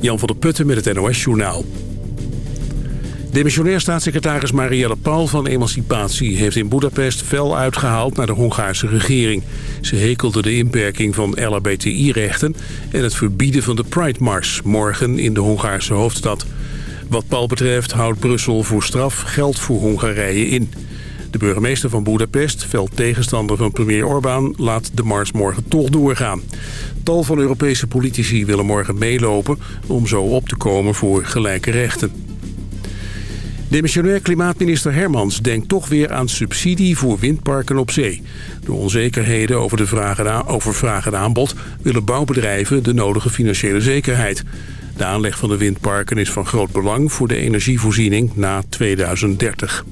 Jan van der Putten met het NOS-journaal. Demissionair staatssecretaris Marielle Paul van Emancipatie... heeft in Budapest fel uitgehaald naar de Hongaarse regering. Ze hekelde de inperking van LHBTI-rechten... en het verbieden van de Pride Mars morgen in de Hongaarse hoofdstad. Wat Paul betreft houdt Brussel voor straf geld voor Hongarije in... De burgemeester van Budapest, fel tegenstander van premier Orbán... laat de mars morgen toch doorgaan. Tal van Europese politici willen morgen meelopen... om zo op te komen voor gelijke rechten. Demissionair klimaatminister Hermans denkt toch weer aan subsidie voor windparken op zee. Door onzekerheden over, de vraag over vraag en aanbod willen bouwbedrijven de nodige financiële zekerheid. De aanleg van de windparken is van groot belang voor de energievoorziening na 2030.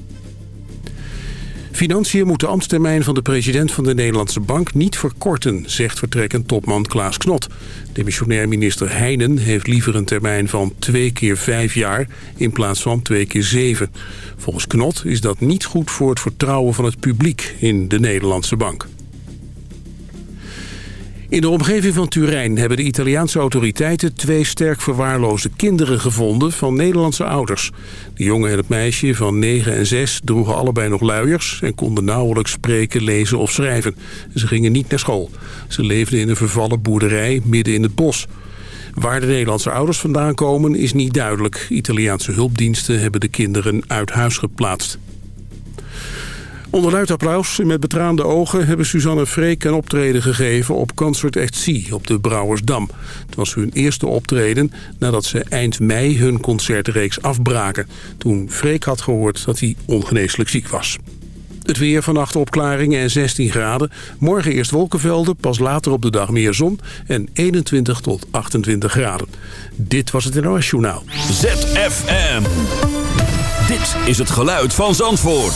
Financiën moet de ambtstermijn van de president van de Nederlandse Bank niet verkorten, zegt vertrekkend topman Klaas Knot. Demissionair minister Heijnen heeft liever een termijn van twee keer vijf jaar in plaats van twee keer zeven. Volgens Knot is dat niet goed voor het vertrouwen van het publiek in de Nederlandse Bank. In de omgeving van Turijn hebben de Italiaanse autoriteiten twee sterk verwaarloosde kinderen gevonden van Nederlandse ouders. De jongen en het meisje van 9 en 6 droegen allebei nog luiers en konden nauwelijks spreken, lezen of schrijven. Ze gingen niet naar school. Ze leefden in een vervallen boerderij midden in het bos. Waar de Nederlandse ouders vandaan komen is niet duidelijk. Italiaanse hulpdiensten hebben de kinderen uit huis geplaatst. Onder luid applaus en met betraande ogen hebben Suzanne Freek een optreden gegeven op Concert at Sea op de Brouwersdam. Het was hun eerste optreden nadat ze eind mei hun concertreeks afbraken. Toen Freek had gehoord dat hij ongeneeslijk ziek was. Het weer vannacht opklaringen en 16 graden. Morgen eerst wolkenvelden, pas later op de dag meer zon en 21 tot 28 graden. Dit was het NOS Journaal. ZFM. Dit is het geluid van Zandvoort.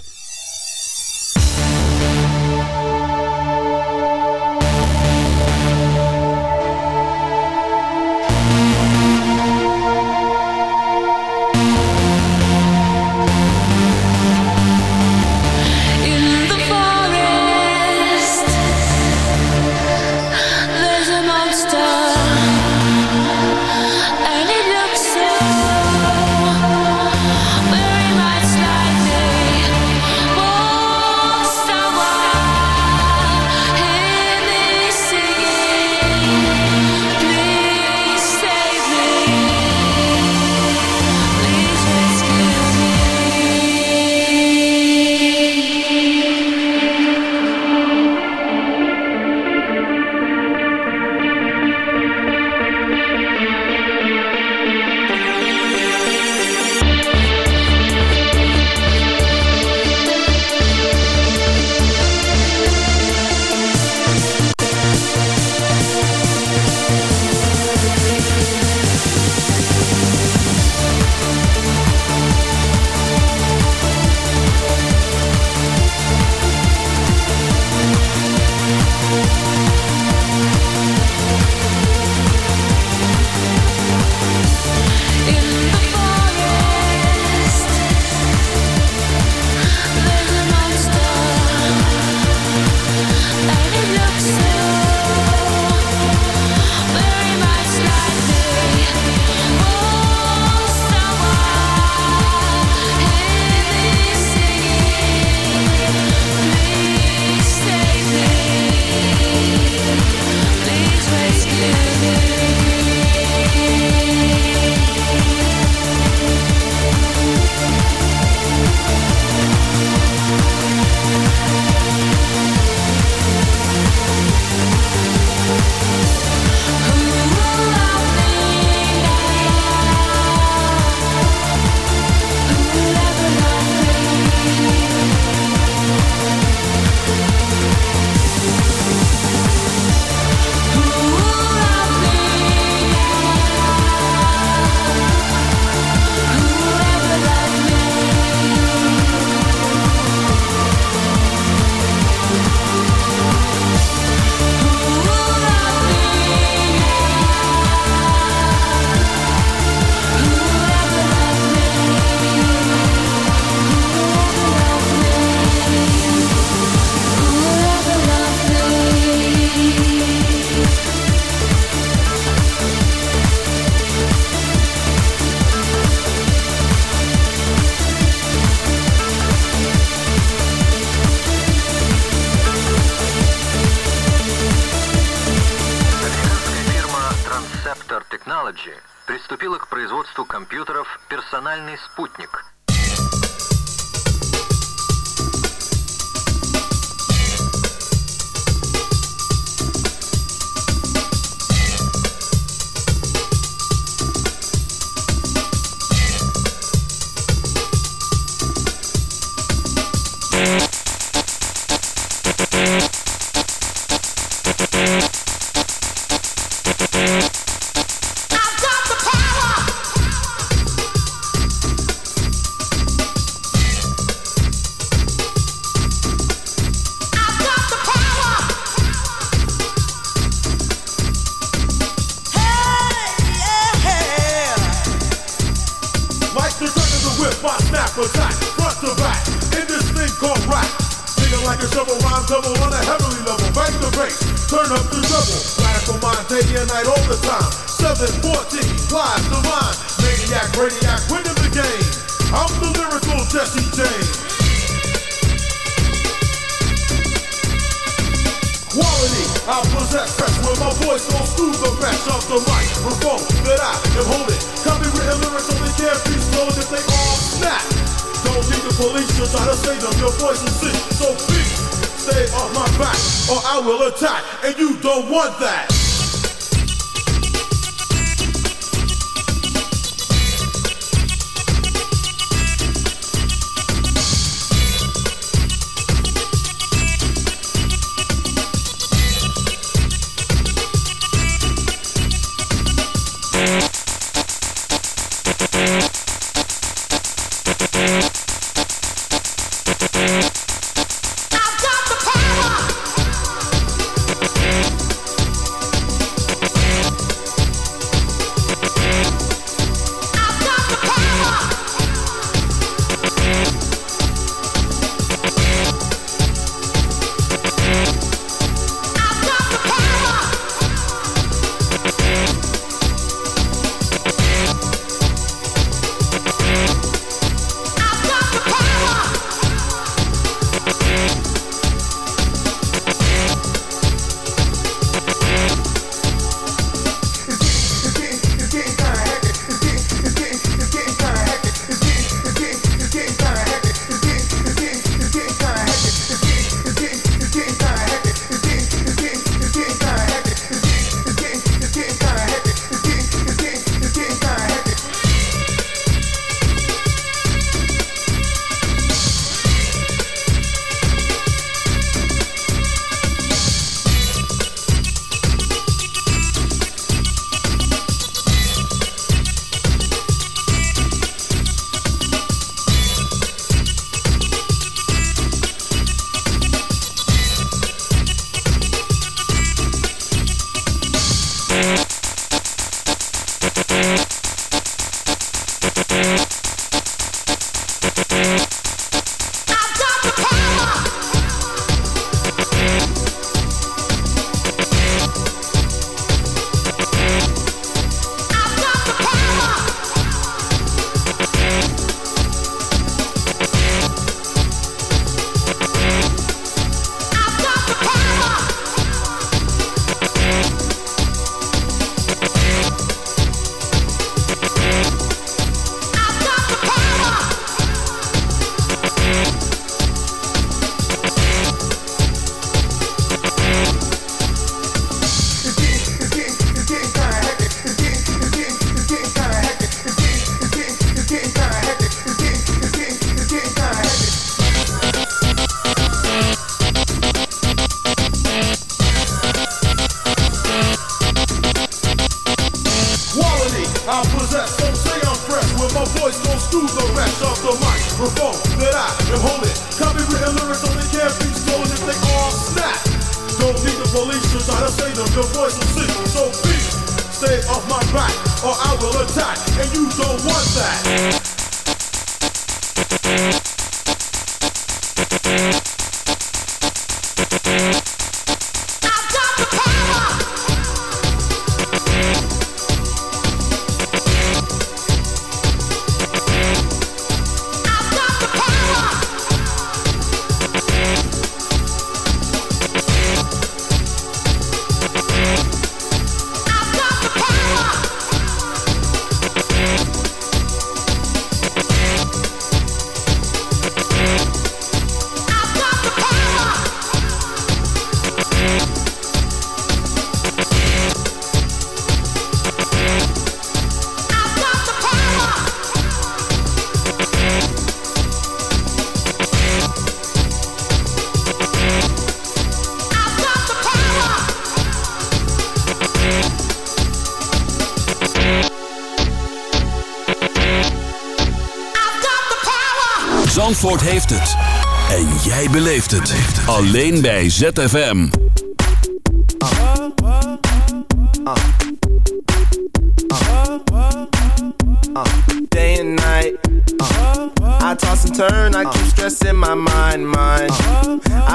Alleen bij ZFM.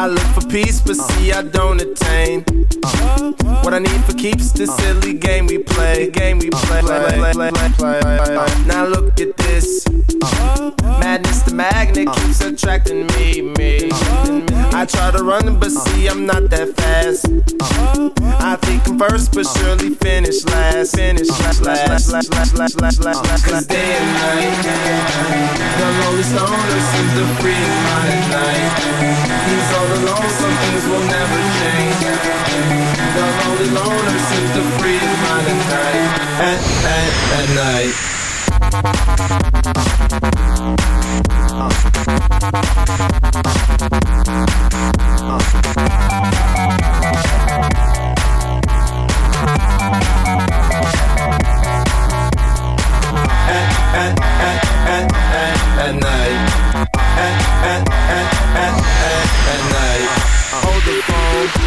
I look for peace, but see I don't attain. What I need for keeps this silly game we play, game we play. Now look at this. Madness, the magnet keeps attracting me, me. I try to run, but see I'm not that fast. I think I'm first, but surely finish last. Finish last, last, last, last, last, last, last. Cause day and night, the lonely stoner seems to free at night. He's all alone, some things will never change. The lonely loner seems to free his mind at night. At, at, at night.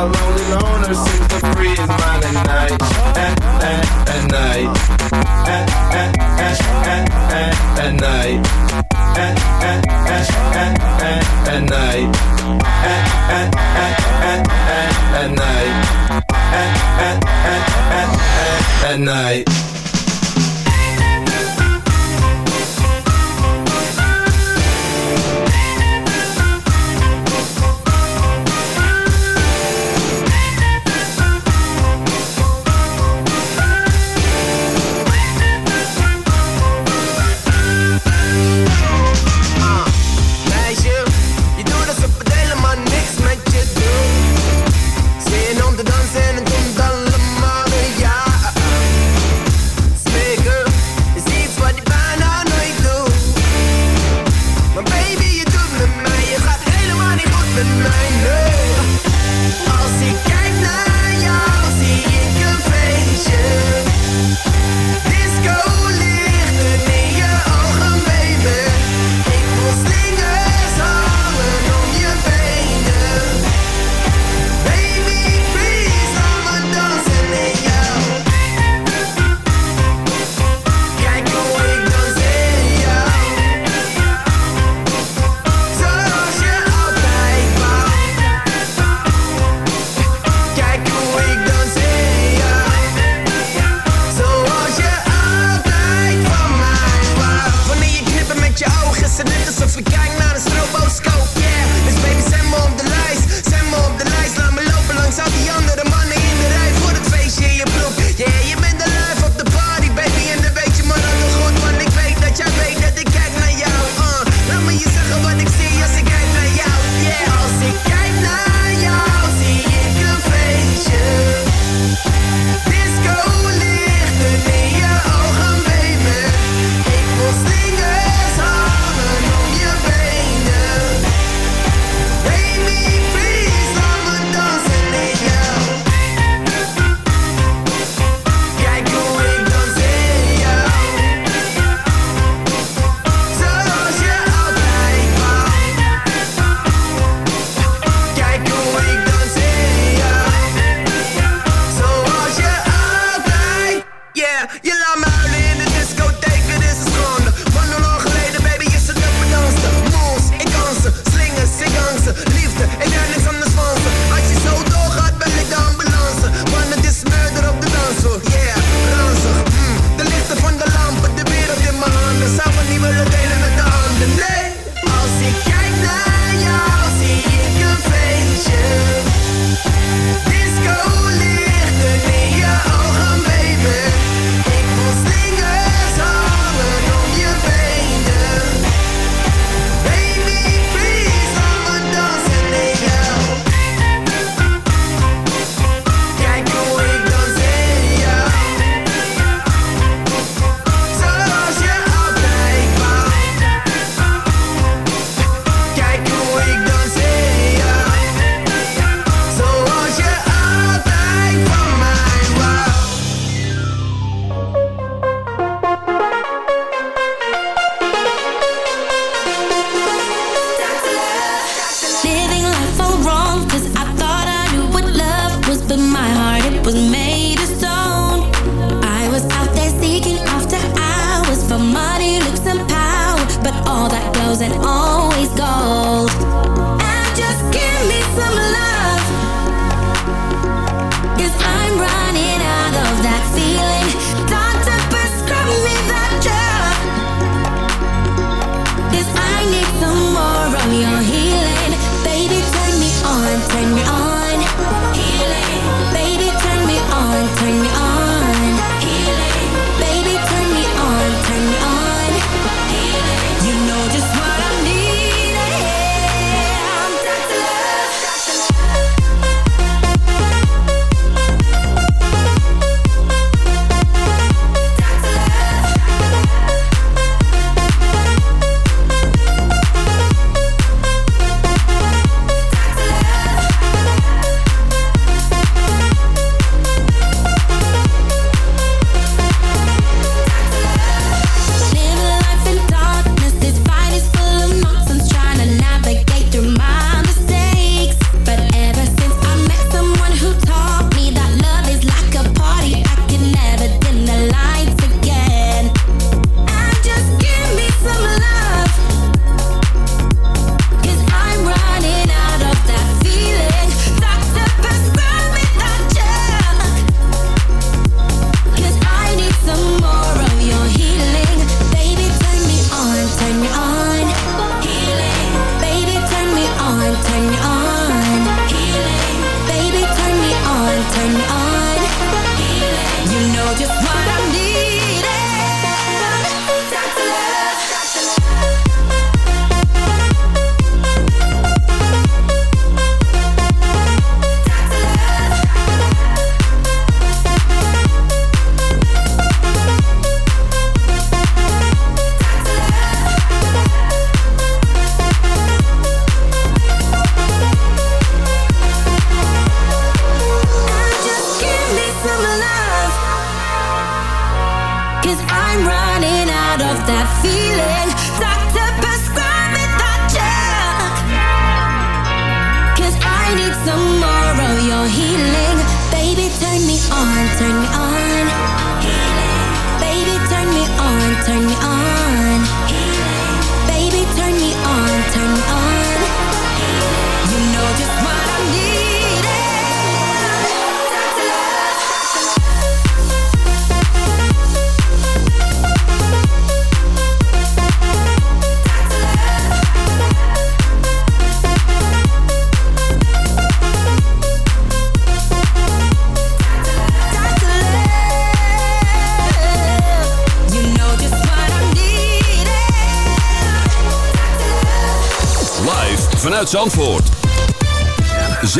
The lonely loner seems to free his mind at night. At, at, at night. At, at, at, at, at, at night. At, at, at, at, at, at night. At, at, at, at, at at night. At, at, at, at, at, at night. the guy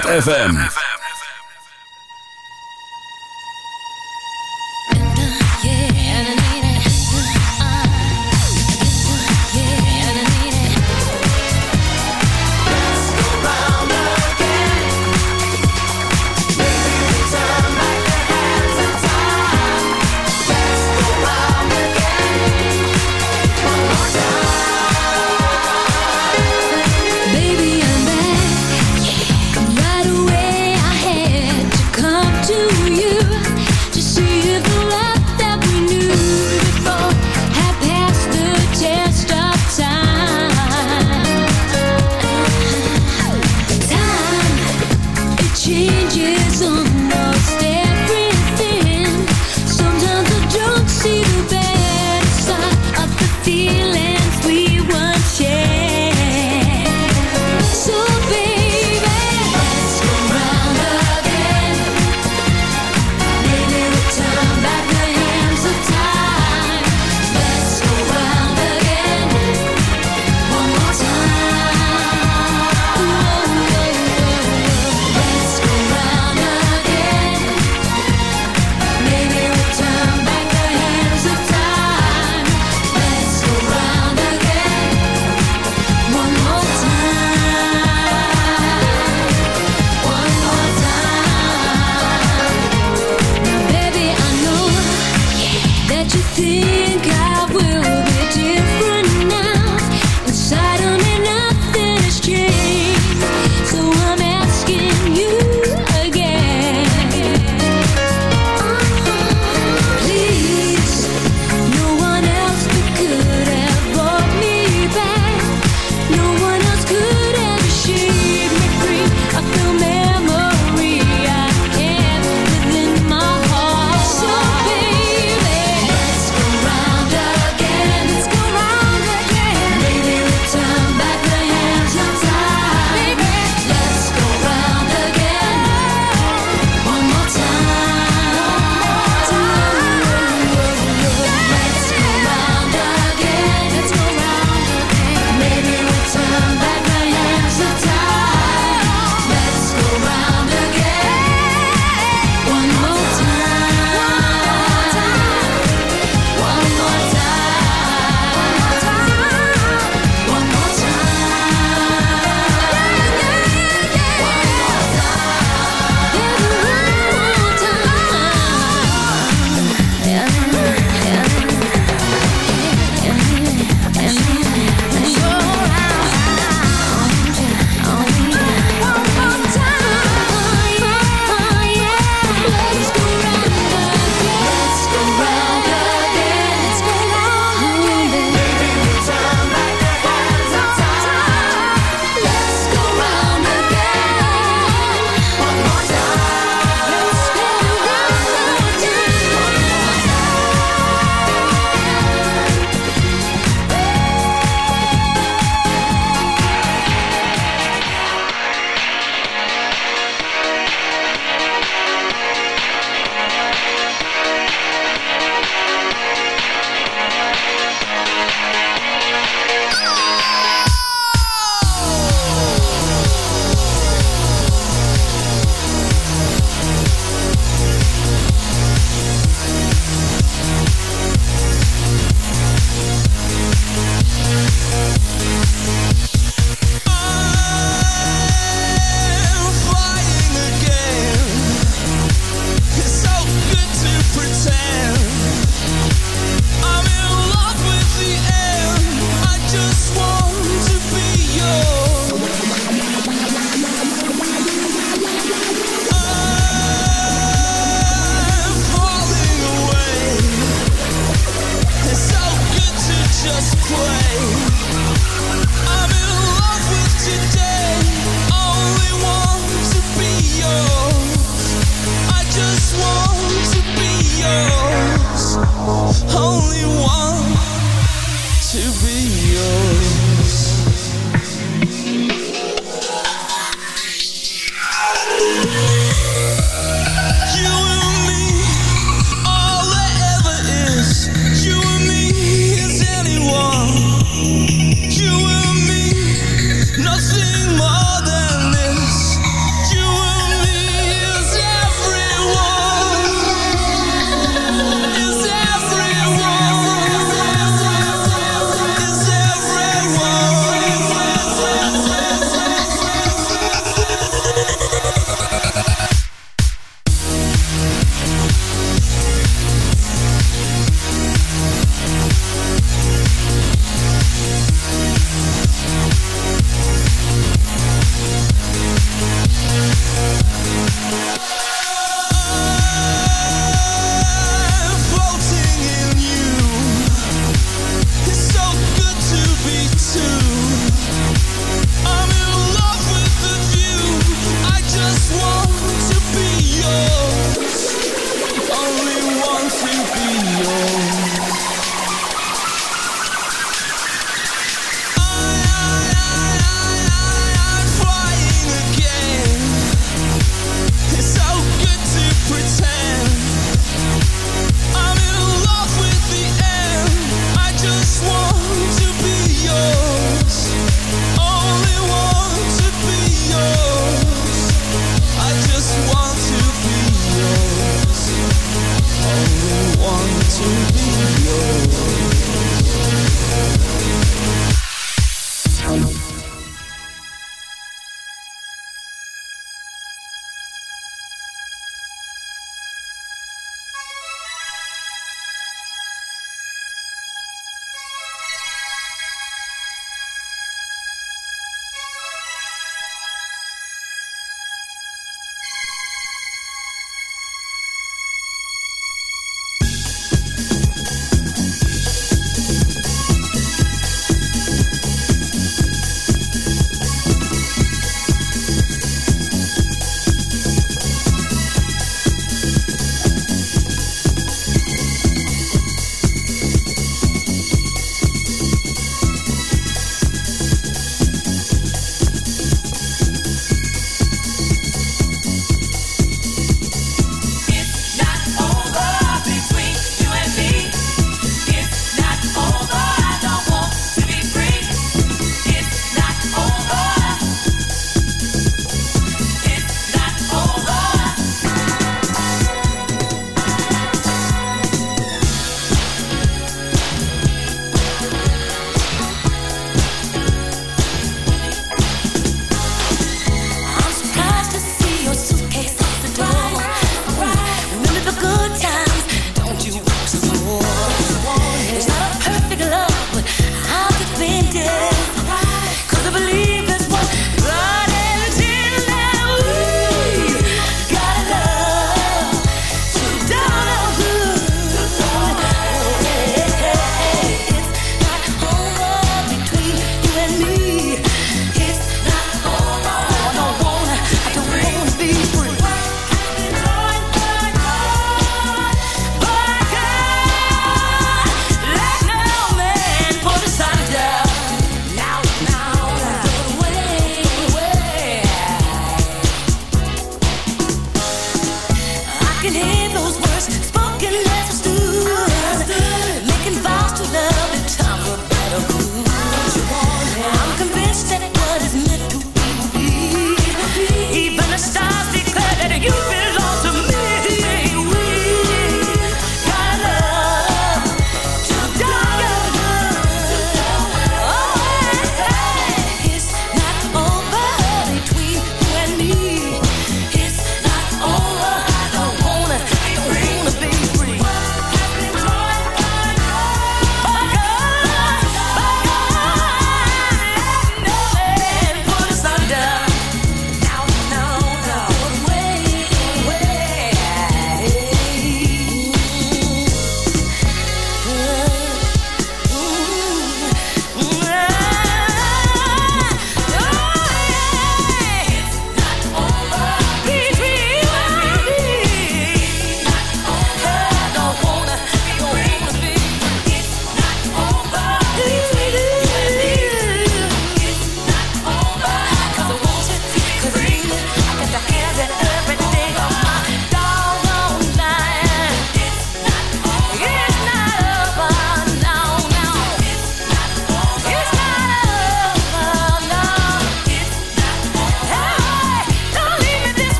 ZFM.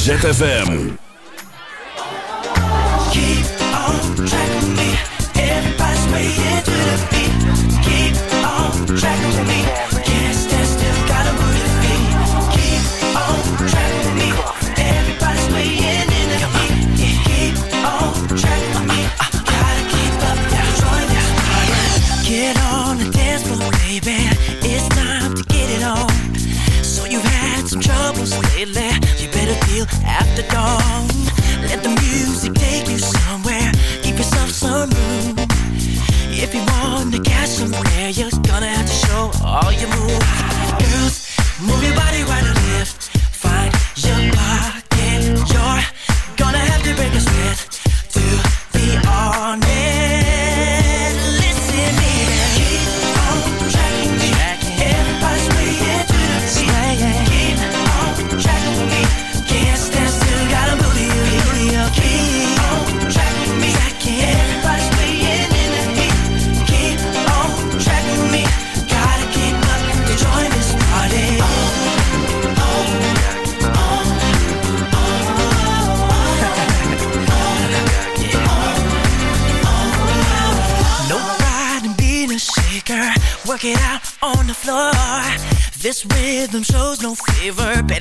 ZFM. Let the music take you somewhere. Keep yourself some room. If you wanna get somewhere, you're gonna have to show all your moves.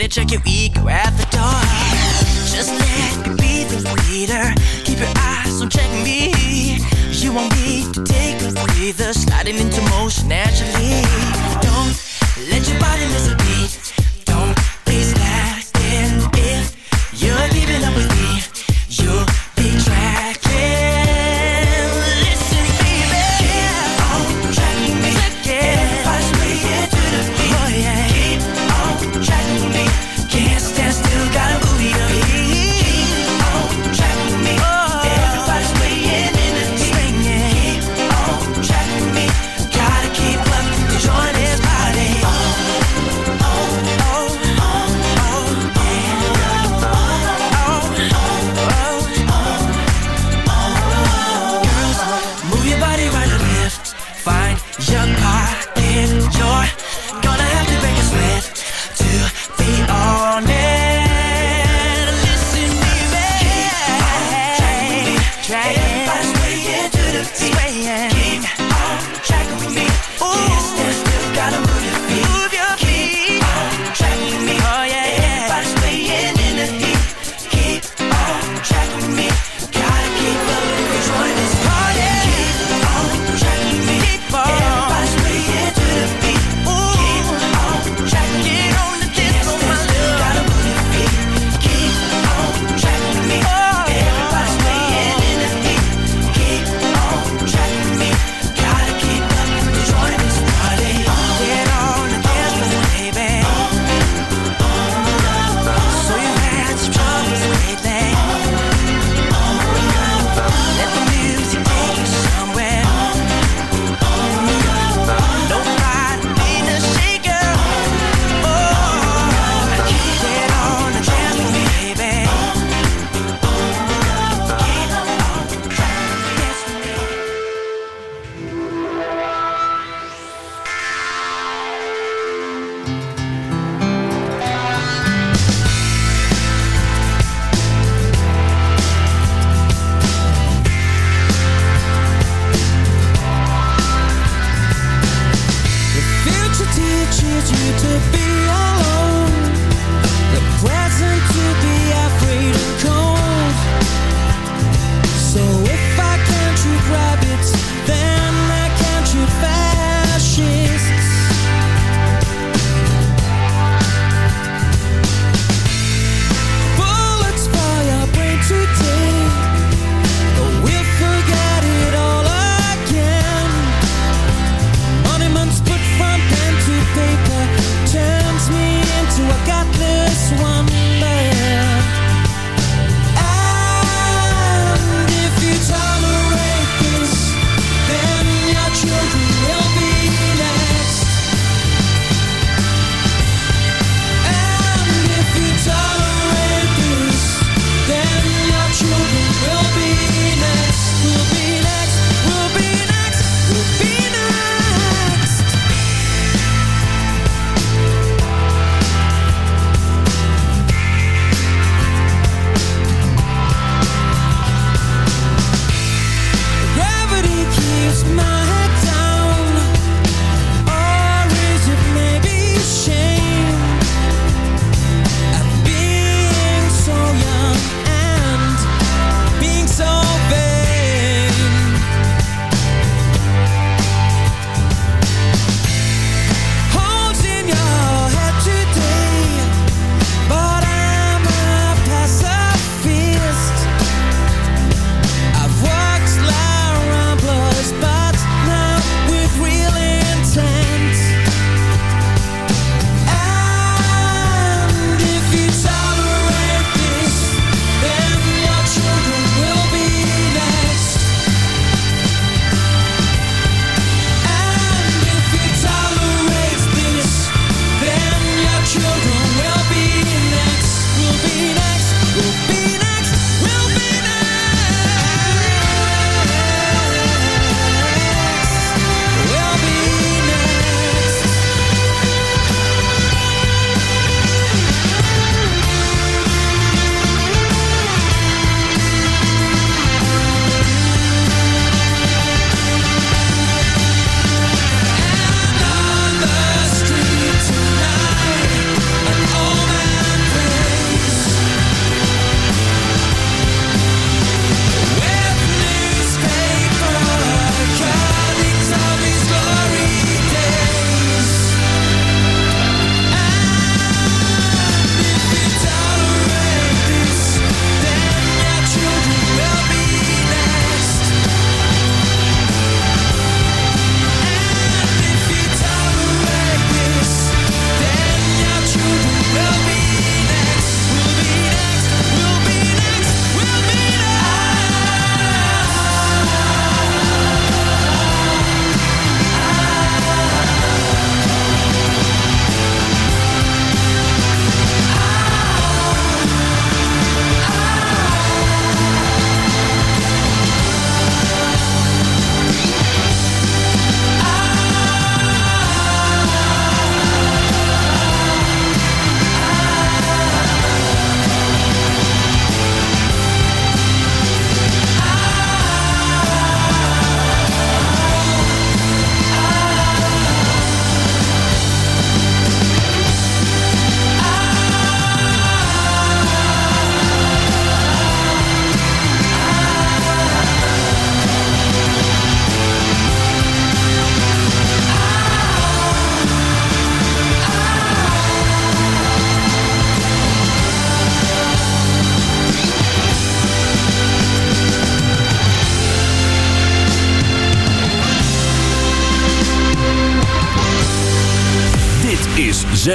check it.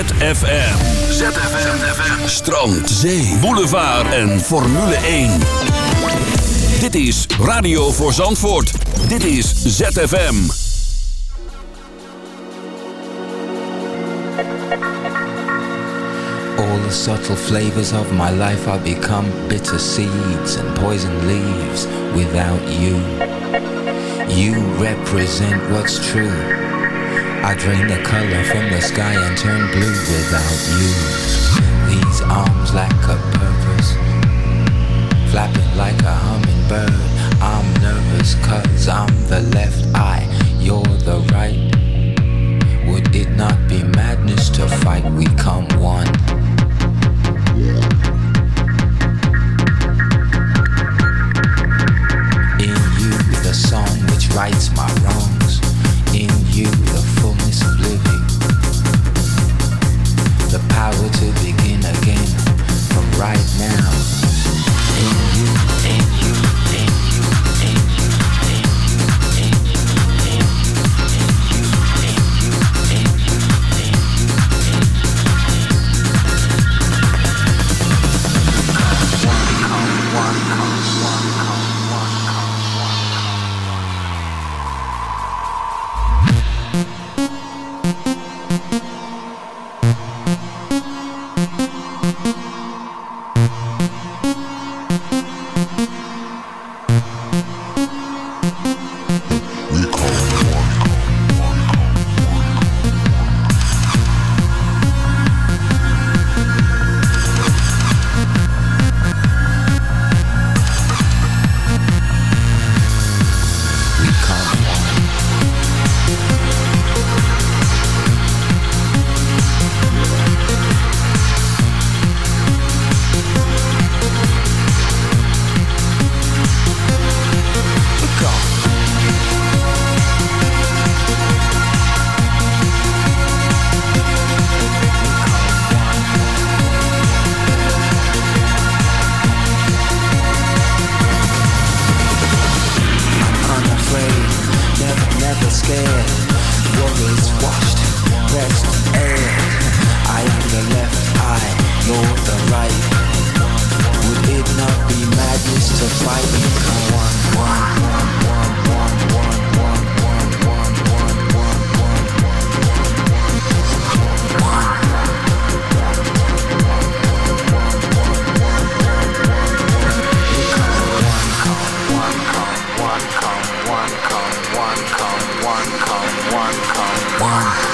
ZFM. ZFM. Strand, zee, boulevard en Formule 1. Dit is Radio voor Zandvoort. Dit is ZFM. All the subtle flavors of my life are become bitter seeds and poison leaves without you. You represent what's true. I drain the color from the sky and turn blue without you. These arms lack a purpose, flapping like a hummingbird. I'm nervous cause I'm the left eye, you're the right. Would it not be madness to fight? We come one. In you, the song which rights my power to begin again from right now. time.